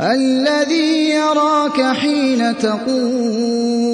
الذي يراك حين تقوم.